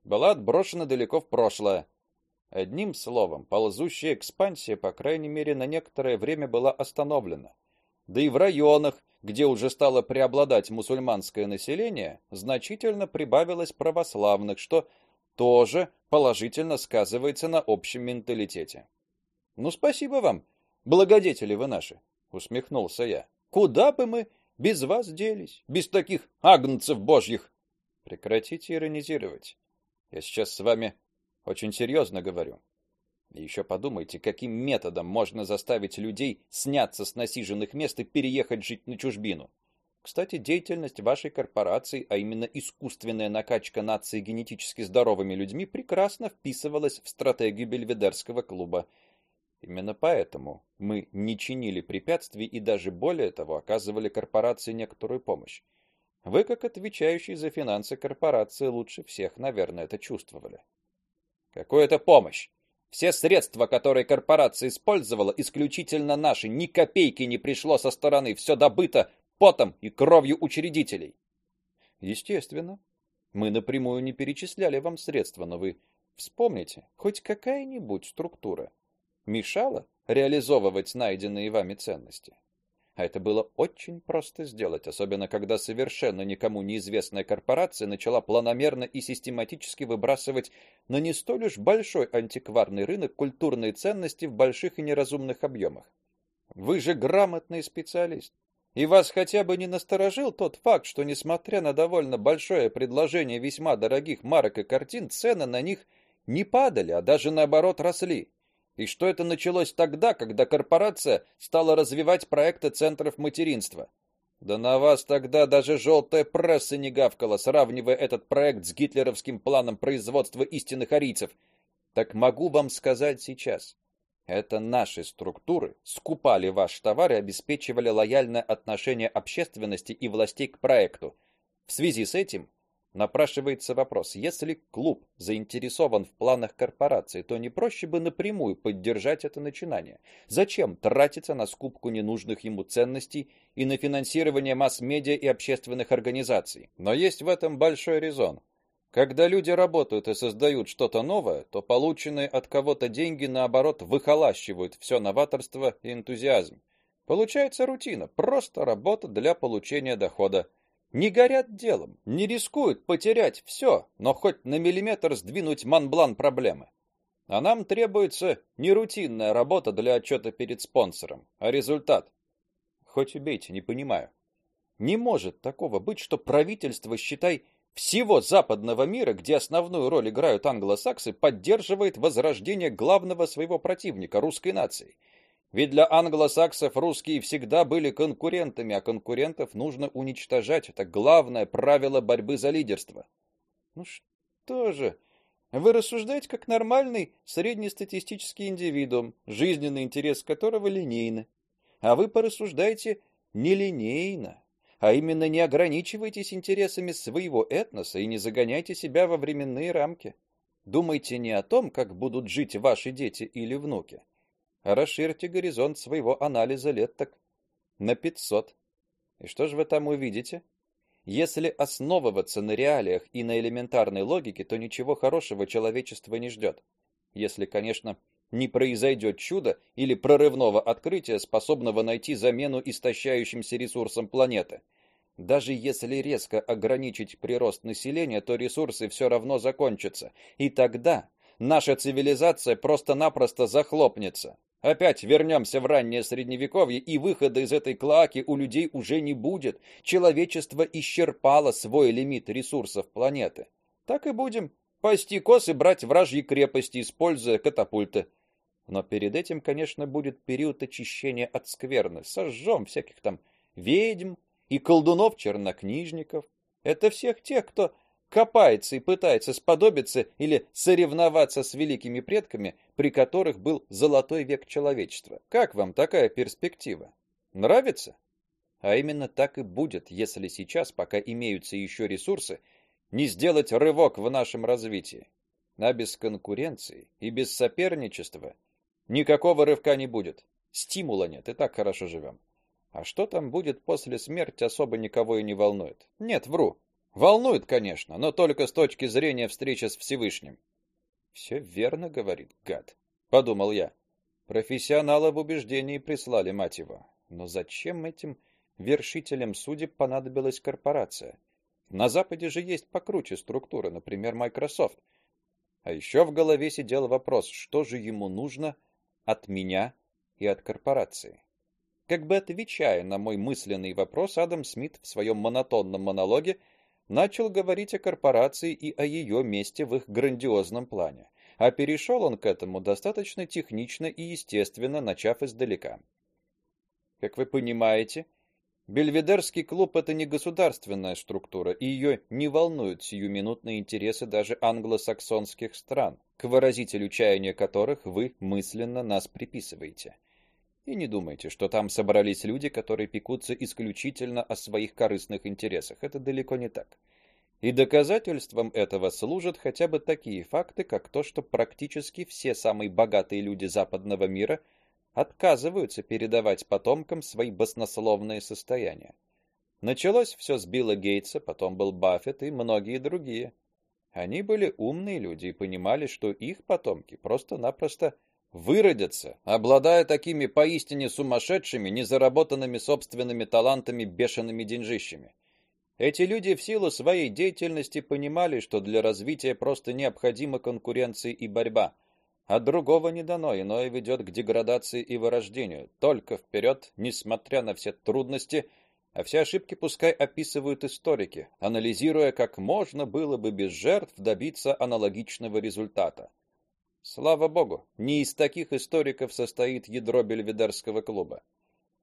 была отброшена далеко в прошлое. Одним словом, ползущая экспансия, по крайней мере, на некоторое время была остановлена. Да и в районах, где уже стало преобладать мусульманское население, значительно прибавилось православных, что тоже положительно сказывается на общем менталитете. Ну спасибо вам, благодетели вы наши, усмехнулся я. Куда бы мы без вас делись, без таких агнцев божьих? Прекратите иронизировать. Я сейчас с вами очень серьезно говорю. Еще подумайте, каким методом можно заставить людей сняться с насиженных мест и переехать жить на чужбину. Кстати, деятельность вашей корпорации, а именно искусственная накачка нации генетически здоровыми людьми, прекрасно вписывалась в стратегию Бельведерского клуба. Именно поэтому мы не чинили препятствий и даже более того оказывали корпорации некоторую помощь. Вы, как отвечающий за финансы корпорации, лучше всех, наверное, это чувствовали. Какая это помощь? Все средства, которые корпорация использовала, исключительно наши, ни копейки не пришло со стороны, все добыто потом и кровью учредителей. Естественно, мы напрямую не перечисляли вам средства, но вы вспомните, хоть какая-нибудь структура мешала реализовывать найденные вами ценности. А это было очень просто сделать, особенно когда совершенно никому неизвестная корпорация начала планомерно и систематически выбрасывать на не столь уж большой антикварный рынок культурные ценности в больших и неразумных объемах. Вы же грамотный специалист. И вас хотя бы не насторожил тот факт, что несмотря на довольно большое предложение весьма дорогих марок и картин, цены на них не падали, а даже наоборот росли и что это началось тогда, когда корпорация стала развивать проекты центров материнства. Да на вас тогда даже желтая пресса не гавкала, сравнивая этот проект с гитлеровским планом производства истинных арийцев. Так могу вам сказать сейчас. Это наши структуры скупали ваш товар и обеспечивали лояльное отношение общественности и властей к проекту. В связи с этим Напрашивается вопрос: если клуб заинтересован в планах корпорации, то не проще бы напрямую поддержать это начинание? Зачем тратиться на скупку ненужных ему ценностей и на финансирование масс-медиа и общественных организаций? Но есть в этом большой резон. Когда люди работают и создают что-то новое, то полученные от кого-то деньги наоборот выхолащивают все новаторство и энтузиазм. Получается рутина, просто работа для получения дохода не горят делом, не рискуют потерять все, но хоть на миллиметр сдвинуть манблан проблемы. А нам требуется не рутинная работа для отчета перед спонсором, а результат. Хоть убейте, не понимаю. Не может такого быть, что правительство, считай, всего западного мира, где основную роль играют англосаксы, поддерживает возрождение главного своего противника русской нации. Ведь для англосаксов русские всегда были конкурентами, а конкурентов нужно уничтожать. Это главное правило борьбы за лидерство. Ну что же, вы рассуждаете как нормальный среднестатистический индивидуум, жизненный интерес которого линейный. А вы порассуждаете нелинейно а именно не ограничивайтесь интересами своего этноса и не загоняйте себя во временные рамки. Думайте не о том, как будут жить ваши дети или внуки, расширьте горизонт своего анализа лет так на 500. И что же вы там увидите? Если основываться на реалиях и на элементарной логике, то ничего хорошего человечество не ждет. Если, конечно, не произойдет чудо или прорывного открытия, способного найти замену истощающимся ресурсам планеты. Даже если резко ограничить прирост населения, то ресурсы все равно закончатся, и тогда наша цивилизация просто-напросто захлопнется. Опять вернемся в раннее средневековье, и выхода из этой клоаки у людей уже не будет. Человечество исчерпало свой лимит ресурсов планеты. Так и будем пасти коз брать вражьи крепости, используя катапульты. Но перед этим, конечно, будет период очищения от скверны. Сожжем всяких там ведьм и колдунов-чернокнижников. Это всех тех, кто копается и пытается сподобиться или соревноваться с великими предками, при которых был золотой век человечества. Как вам такая перспектива? Нравится? А именно так и будет, если сейчас, пока имеются еще ресурсы, не сделать рывок в нашем развитии. А без конкуренции и без соперничества Никакого рывка не будет. Стимула нет, и так хорошо живем. А что там будет после смерти, особо никого и не волнует. Нет, вру. Волнует, конечно, но только с точки зрения встречи с Всевышним. «Все верно говорит гад, подумал я. Профессионала в убеждении прислали мать его. Но зачем этим вершителям судеб понадобилась корпорация? На западе же есть покруче структуры, например, Microsoft. А еще в голове сидел вопрос, что же ему нужно от меня и от корпорации. Как бы отвечая на мой мысленный вопрос, Адам Смит в своем монотонном монологе начал говорить о корпорации и о ее месте в их грандиозном плане. А перешел он к этому достаточно технично и естественно, начав издалека. Как вы понимаете, Бельведерский клуб это не государственная структура, и ее не волнуют сиюминутные интересы даже англосаксонских стран, к выразителю чаяния которых вы мысленно нас приписываете. И не думайте, что там собрались люди, которые пекутся исключительно о своих корыстных интересах. Это далеко не так. И доказательством этого служат хотя бы такие факты, как то, что практически все самые богатые люди западного мира – отказываются передавать потомкам свои баснословные состояния. Началось все с Билла Гейтса, потом был Баффет и многие другие. Они были умные люди и понимали, что их потомки просто-напросто выродятся, обладая такими поистине сумасшедшими, незаработанными собственными талантами бешеными деньжищами. Эти люди в силу своей деятельности понимали, что для развития просто необходима конкуренция и борьба, а другого не дано, иное ведет к деградации и вырождению. Только вперед, несмотря на все трудности, а все ошибки пускай описывают историки, анализируя, как можно было бы без жертв добиться аналогичного результата. Слава богу, не из таких историков состоит ядро Бельведерского клуба.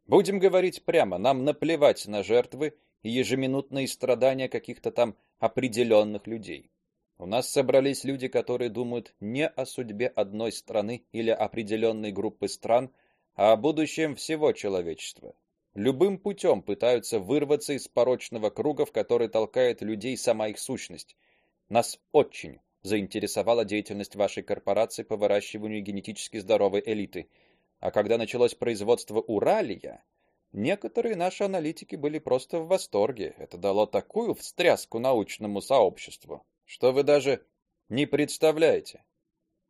Будем говорить прямо, нам наплевать на жертвы и ежеминутные страдания каких-то там определенных людей. У нас собрались люди, которые думают не о судьбе одной страны или определенной группы стран, а о будущем всего человечества. Любым путем пытаются вырваться из порочного круга, в который толкает людей сама их сущность. Нас очень заинтересовала деятельность вашей корпорации по выращиванию генетически здоровой элиты. А когда началось производство уралия, некоторые наши аналитики были просто в восторге. Это дало такую встряску научному сообществу что вы даже не представляете.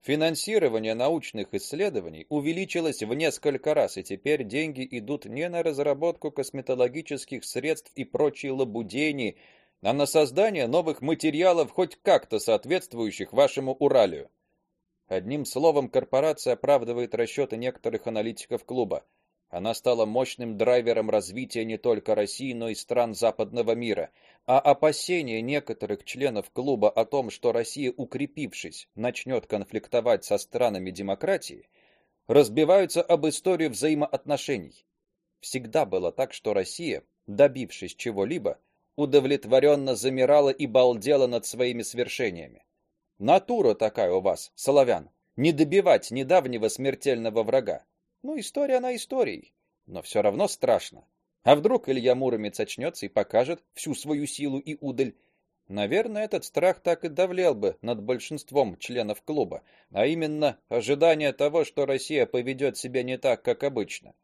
Финансирование научных исследований увеличилось в несколько раз, и теперь деньги идут не на разработку косметологических средств и прочие лабудения, а на создание новых материалов, хоть как-то соответствующих вашему уралию. Одним словом, корпорация оправдывает расчеты некоторых аналитиков клуба. Она стала мощным драйвером развития не только России, но и стран западного мира. А опасения некоторых членов клуба о том, что Россия, укрепившись, начнет конфликтовать со странами демократии, разбиваются об историю взаимоотношений. Всегда было так, что Россия, добившись чего-либо, удовлетворенно замирала и балдела над своими свершениями. Натура такая у вас, славян, не добивать недавнего смертельного врага. Ну, история она историей, но все равно страшно. А вдруг Илья Муромец очнется и покажет всю свою силу и удаль? Наверное, этот страх так и давлел бы над большинством членов клуба, а именно ожидание того, что Россия поведет себя не так, как обычно.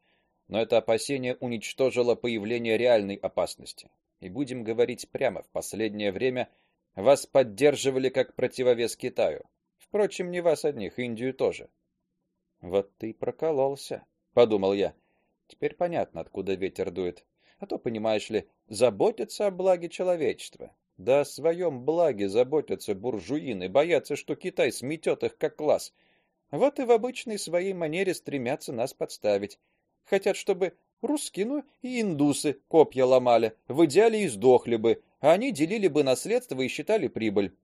Но это опасение уничтожило появление реальной опасности. И будем говорить прямо, в последнее время вас поддерживали как противовес Китаю. Впрочем, не вас одних, Индию тоже. Вот ты прокололся, подумал я. Теперь понятно, откуда ветер дует. А то, понимаешь ли, заботиться о благе человечества. Да о своем благе заботятся буржуины, боятся, что Китай сметет их как класс. Вот и в обычной своей манере стремятся нас подставить. Хотят, чтобы русские, ну и индусы копья ломали, в идеале и сдохли бы, а они делили бы наследство и считали прибыль.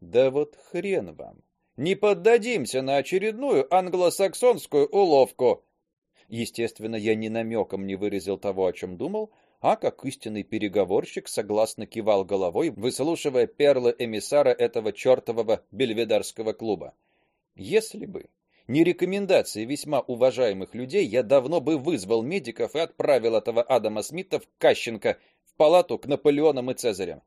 Да вот хрен вам не поддадимся на очередную англосаксонскую уловку. Естественно, я ни намеком не выразил того, о чем думал, а как истинный переговорщик согласно кивал головой, выслушивая перлы эмиссара этого чертового бельведерского клуба. Если бы не рекомендации весьма уважаемых людей, я давно бы вызвал медиков и отправил этого Адама Смита в Кащенко в палату к Наполеонам и Цезарям.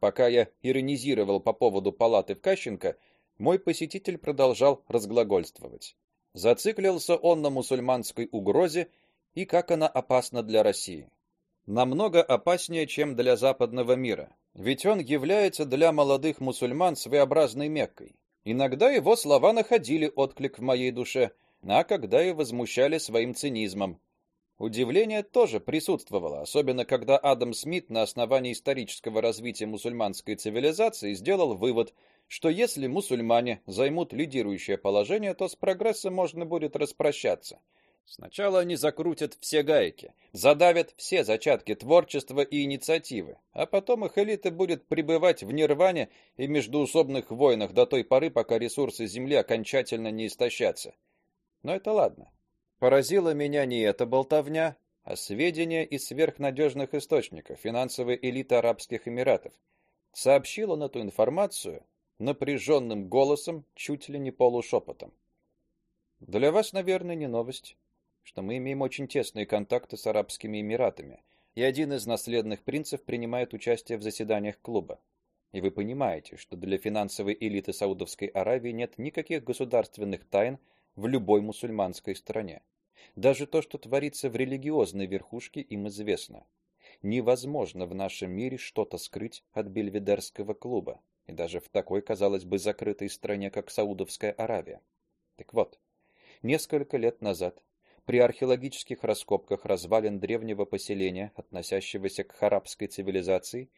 Пока я иронизировал по поводу палаты в Кащенко, мой посетитель продолжал разглагольствовать. Зациклился он на мусульманской угрозе и как она опасна для России. Намного опаснее, чем для западного мира, ведь он является для молодых мусульман своеобразной Меккой. Иногда его слова находили отклик в моей душе, а когда и возмущали своим цинизмом. Удивление тоже присутствовало, особенно когда Адам Смит на основании исторического развития мусульманской цивилизации сделал вывод, что если мусульмане займут лидирующее положение, то с прогрессом можно будет распрощаться. Сначала они закрутят все гайки, задавят все зачатки творчества и инициативы, а потом их элита будет пребывать в нирване и междуусобных войнах до той поры, пока ресурсы земли окончательно не истощатся. Но это ладно. Поразила меня не эта болтовня, а сведения из сверхнадежных источников финансовой элиты Арабских Эмиратов. Сообщил он эту информацию напряженным голосом, чуть ли не полушепотом. Для вас, наверное, не новость, что мы имеем очень тесные контакты с Арабскими Эмиратами, и один из наследных принцев принимает участие в заседаниях клуба. И вы понимаете, что для финансовой элиты Саудовской Аравии нет никаких государственных тайн в любой мусульманской стране. Даже то, что творится в религиозной верхушке, им известно. Невозможно в нашем мире что-то скрыть от Бельведерского клуба и даже в такой, казалось бы, закрытой стране, как Саудовская Аравия. Так вот, несколько лет назад при археологических раскопках развалин древнего поселения, относящегося к арабской цивилизации,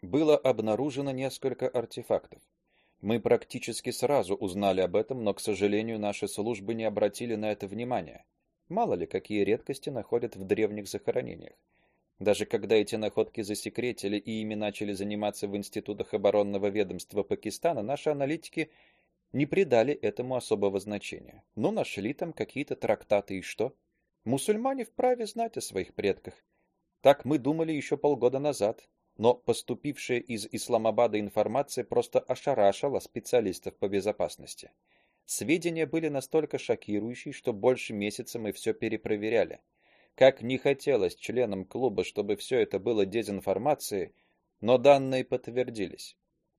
было обнаружено несколько артефактов. Мы практически сразу узнали об этом, но, к сожалению, наши службы не обратили на это внимания. Мало ли какие редкости находят в древних захоронениях. Даже когда эти находки засекретили и ими начали заниматься в институтах оборонного ведомства Пакистана, наши аналитики не придали этому особого значения. Ну, нашли там какие-то трактаты и что? Мусульмане вправе знать о своих предках. Так мы думали еще полгода назад, но поступившая из Исламабада информация просто ошарашила специалистов по безопасности. Сведения были настолько шокирующие, что больше месяца мы все перепроверяли. Как не хотелось членам клуба, чтобы все это было дезинформацией, но данные подтвердились.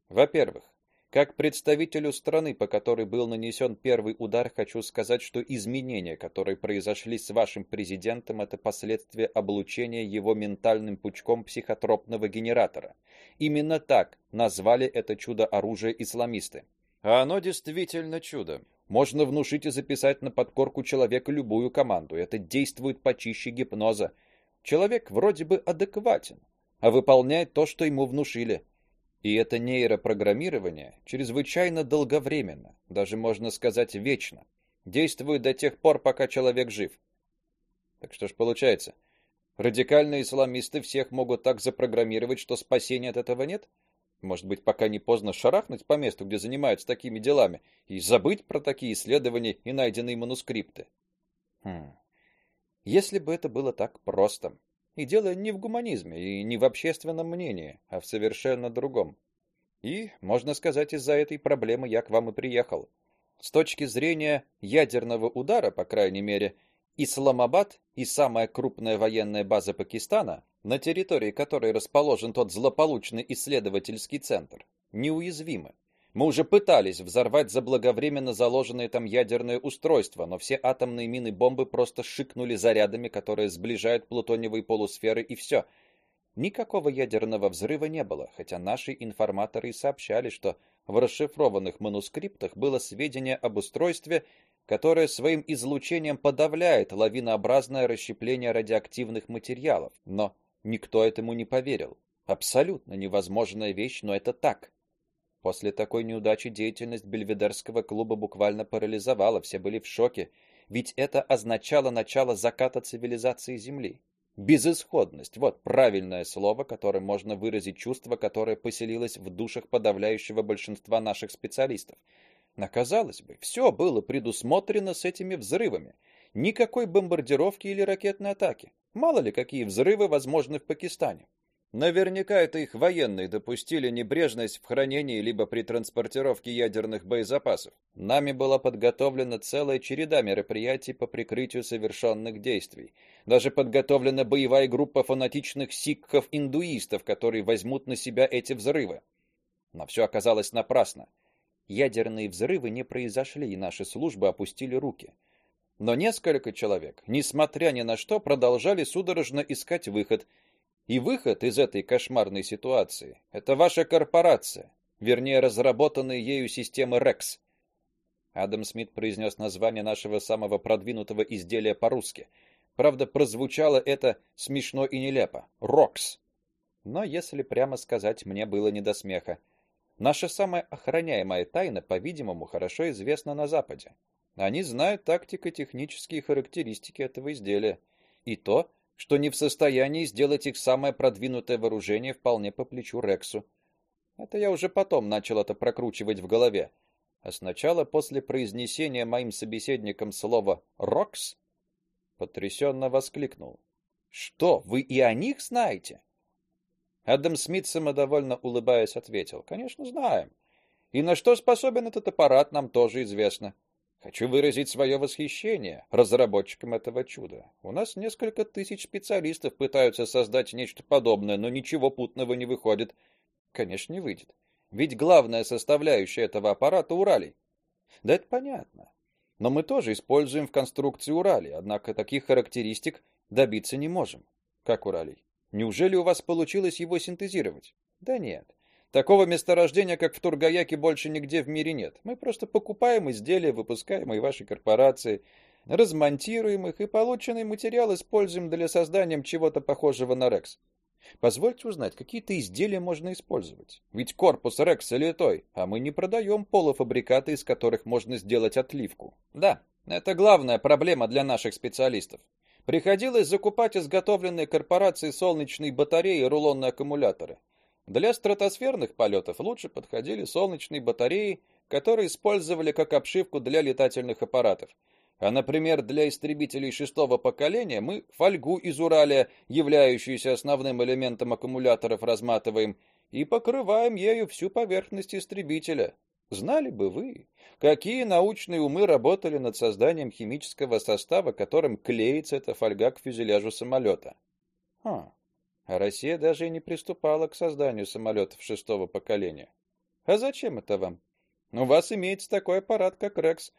Во-первых, как представителю страны, по которой был нанесен первый удар, хочу сказать, что изменения, которые произошли с вашим президентом, это последствия облучения его ментальным пучком психотропного генератора. Именно так назвали это чудо оружия исламисты. А оно действительно чудо. Можно внушить и записать на подкорку человека любую команду. Это действует почище гипноза. Человек вроде бы адекватен, а выполняет то, что ему внушили. И это нейропрограммирование чрезвычайно долговременно, даже можно сказать вечно. Действует до тех пор, пока человек жив. Так что ж получается? Радикальные исламисты всех могут так запрограммировать, что спасения от этого нет? Может быть, пока не поздно шарахнуть по месту, где занимаются такими делами, и забыть про такие исследования и найденные манускрипты. Хм. Если бы это было так просто. И дело не в гуманизме и не в общественном мнении, а в совершенно другом. И, можно сказать, из-за этой проблемы я к вам и приехал. С точки зрения ядерного удара, по крайней мере, Исламабад и самая крупная военная база Пакистана, на территории которой расположен тот злополучный исследовательский центр, неуязвимы. Мы уже пытались взорвать заблаговременно заложенные там ядерные устройства, но все атомные мины-бомбы просто шикнули зарядами, которые сближают плутониевые полусферы и все. Никакого ядерного взрыва не было, хотя наши информаторы и сообщали, что в расшифрованных манускриптах было сведение об устройстве, которое своим излучением подавляет лавинообразное расщепление радиоактивных материалов. Но никто этому не поверил. Абсолютно невозможная вещь, но это так. После такой неудачи деятельность Бельведерского клуба буквально парализовала, все были в шоке, ведь это означало начало заката цивилизации Земли. Безысходность вот правильное слово, которым можно выразить чувство, которое поселилось в душах подавляющего большинства наших специалистов. Наказалось бы, все было предусмотрено с этими взрывами. Никакой бомбардировки или ракетной атаки. Мало ли какие взрывы возможны в Пакистане. Наверняка это их военные допустили небрежность в хранении либо при транспортировке ядерных боезапасов. Нами была подготовлена целая череда мероприятий по прикрытию совершенных действий. Даже подготовлена боевая группа фанатичных сикхов-индуистов, которые возьмут на себя эти взрывы. Но все оказалось напрасно. Ядерные взрывы не произошли, и наши службы опустили руки. Но несколько человек, несмотря ни на что, продолжали судорожно искать выход – и выход из этой кошмарной ситуации это ваша корпорация, вернее, разработанная ею системы Rex. Адам Смит произнес название нашего самого продвинутого изделия по-русски. Правда, прозвучало это смешно и нелепо. Рокс. Но если прямо сказать, мне было не до смеха. Наша самая охраняемая тайна, по-видимому, хорошо известна на западе. Они знают тактико-технические характеристики этого изделия и то, что не в состоянии сделать их самое продвинутое вооружение вполне по плечу Рексу. Это я уже потом начал это прокручивать в голове. А сначала после произнесения моим собеседником слова «Рокс» потрясенно воскликнул. «Что, вы и о них знаете?» Адам Смит самодовольно улыбаясь ответил. «Конечно, знаем. И на что способен этот аппарат, нам тоже известно. Хочу выразить свое восхищение разработчикам этого чуда. У нас несколько тысяч специалистов пытаются создать нечто подобное, но ничего путного не выходит. Конечно, не выйдет. Ведь главная составляющая этого аппарата уралий. Да это понятно. Но мы тоже используем в конструкции уралий, однако таких характеристик добиться не можем. Как уралий? Неужели у вас получилось его синтезировать? Да нет. Такого месторождения, как в Тургаяке, больше нигде в мире нет. Мы просто покупаем изделия, выпускаемые вашей корпорацией, размонтируем их и полученный материал используем для создания чего-то похожего на Рекс. Позвольте узнать, какие-то изделия можно использовать. Ведь корпус Рекса литой, а мы не продаем полуфабрикаты, из которых можно сделать отливку. Да, это главная проблема для наших специалистов. Приходилось закупать изготовленные корпорацией солнечные батареи и рулонные аккумуляторы. Для стратосферных полетов лучше подходили солнечные батареи, которые использовали как обшивку для летательных аппаратов. А, например, для истребителей шестого поколения мы фольгу из Уралия, являющуюся основным элементом аккумуляторов, разматываем и покрываем ею всю поверхность истребителя. Знали бы вы, какие научные умы работали над созданием химического состава, которым клеится эта фольга к фюзеляжу самолета. Хм. А Россия даже и не приступала к созданию самолетов шестого поколения. А зачем это вам? У вас имеется такой аппарат, как Рекс,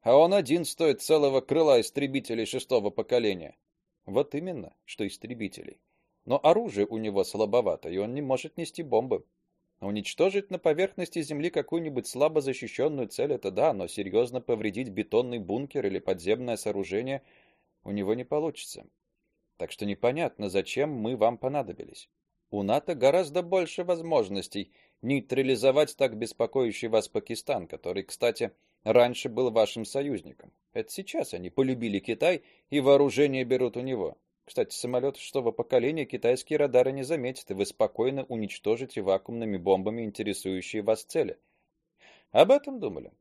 а он один стоит целого крыла истребителей шестого поколения. Вот именно, что истребителей. Но оружие у него слабовато, и он не может нести бомбы. Уничтожить на поверхности земли какую-нибудь слабо защищенную цель это да, но серьезно повредить бетонный бункер или подземное сооружение у него не получится. Так что непонятно, зачем мы вам понадобились. У НАТО гораздо больше возможностей нейтрализовать так беспокоящий вас Пакистан, который, кстати, раньше был вашим союзником. Это сейчас они полюбили Китай и вооружение берут у него. Кстати, самолет шестого поколения китайские радары не заметят, и вы спокойно уничтожите вакуумными бомбами интересующие вас цели. Об этом думали.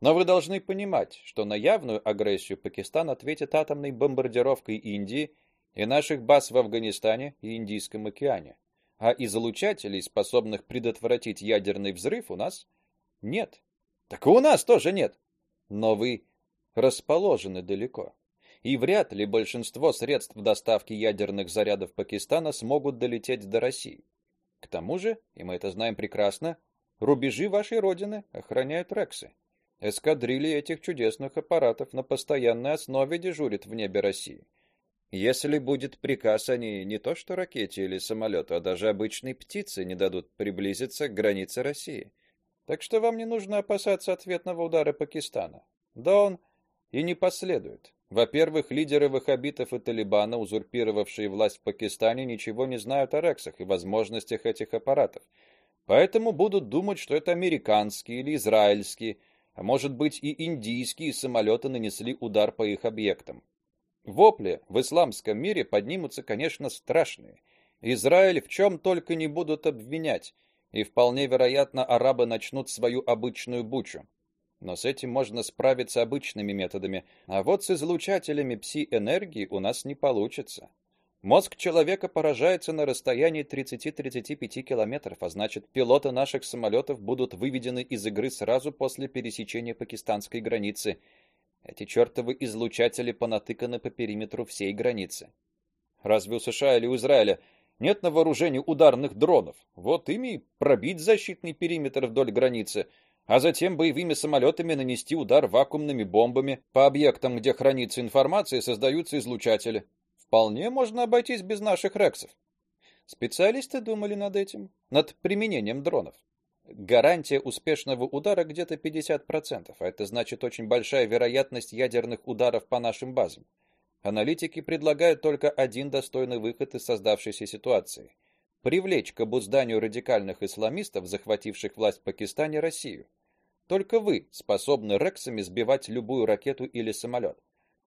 Но вы должны понимать, что на явную агрессию Пакистан ответит атомной бомбардировкой Индии и наших баз в Афганистане и Индийском океане. А излучателей, способных предотвратить ядерный взрыв, у нас нет. Так и у нас тоже нет. Но вы расположены далеко. И вряд ли большинство средств доставки ядерных зарядов Пакистана смогут долететь до России. К тому же, и мы это знаем прекрасно, рубежи вашей родины охраняют рексы. Эскадрильи этих чудесных аппаратов на постоянной основе дежурят в небе России. Если будет приказ, они не то что ракете или самолету, а даже обычной птице не дадут приблизиться к границе России. Так что вам не нужно опасаться ответного удара Пакистана. Да он и не последует. Во-первых, лидеры ваххабитов и Талибана, узурпировавшие власть в Пакистане, ничего не знают о рексах и возможностях этих аппаратов. Поэтому будут думать, что это американские или израильские а может быть и индийские самолеты нанесли удар по их объектам. Вопли в исламском мире поднимутся, конечно, страшные. Израиль в чем только не будут обвинять, и вполне вероятно, арабы начнут свою обычную бучу. Но с этим можно справиться обычными методами, а вот с излучателями пси-энергии у нас не получится. Мозг человека поражается на расстоянии 30-35 километров, а значит, пилоты наших самолетов будут выведены из игры сразу после пересечения пакистанской границы. Эти чертовы излучатели понатыканы по периметру всей границы. Разве у США или у Израиля нет на вооружении ударных дронов? Вот ими пробить защитный периметр вдоль границы, а затем боевыми самолетами нанести удар вакуумными бомбами по объектам, где хранится информация и создаются излучатели. Вполне можно обойтись без наших рексов. Специалисты думали над этим, над применением дронов. Гарантия успешного удара где-то 50%, а это значит очень большая вероятность ядерных ударов по нашим базам. Аналитики предлагают только один достойный выход из создавшейся ситуации привлечь к обузданию радикальных исламистов, захвативших власть в Пакистане, Россию. Только вы способны рексами сбивать любую ракету или самолет.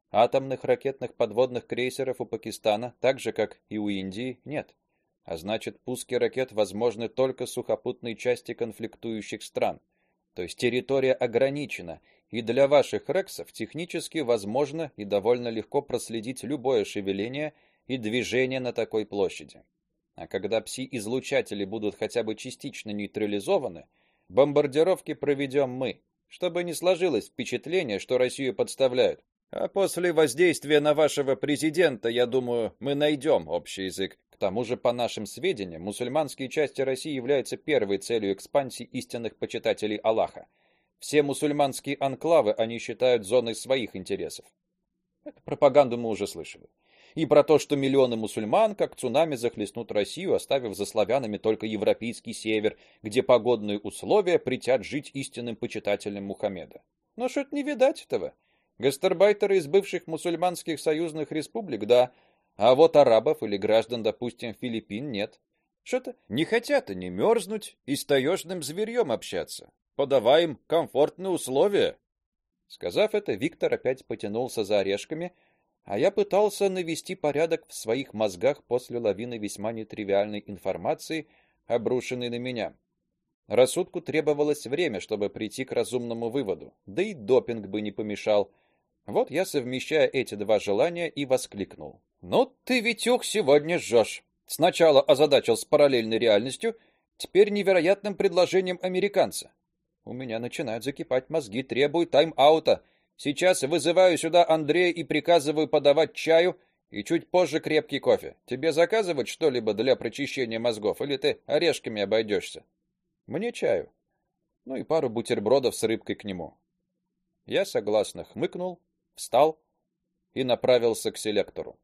Атомных ракетных подводных крейсеров у Пакистана, так же как и у Индии, нет. А значит, пуски ракет возможны только сухопутной части конфликтующих стран. То есть территория ограничена, и для ваших рексов технически возможно и довольно легко проследить любое шевеление и движение на такой площади. А когда пси-излучатели будут хотя бы частично нейтрализованы, бомбардировки проведем мы, чтобы не сложилось впечатление, что Россию подставляют. А после воздействия на вашего президента, я думаю, мы найдем общий язык. К тому же, по нашим сведениям, мусульманские части России являются первой целью экспансии истинных почитателей Аллаха. Все мусульманские анклавы они считают зоной своих интересов. Эту пропаганду мы уже слышали. И про то, что миллионы мусульман, как цунами, захлестнут Россию, оставив за славянами только европейский север, где погодные условия притят жить истинным почитателям Мухаммеда. Но что-то не видать этого. Гастарбайтеры из бывших мусульманских союзных республик, да, а вот арабов или граждан, допустим, Филиппин нет. Что-то не хотят они мерзнуть и с таежным зверьем общаться. Подавай им комфортные условия. Сказав это, Виктор опять потянулся за орешками, а я пытался навести порядок в своих мозгах после лавины весьма нетривиальной информации, обрушенной на меня. Рассудку требовалось время, чтобы прийти к разумному выводу. Да и допинг бы не помешал. Вот я совмещая эти два желания и воскликнул: "Ну ты, Витюх, сегодня жжешь. Сначала озадачил с параллельной реальностью, теперь невероятным предложением американца. У меня начинают закипать мозги, требую тайм-аута. Сейчас вызываю сюда Андрея и приказываю подавать чаю и чуть позже крепкий кофе. Тебе заказывать что-либо для прочищения мозгов или ты орешками обойдешься?» Мне чаю. Ну и пару бутербродов с рыбкой к нему. Я согласно хмыкнул встал и направился к селектору.